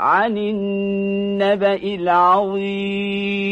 عن النبأ العظيم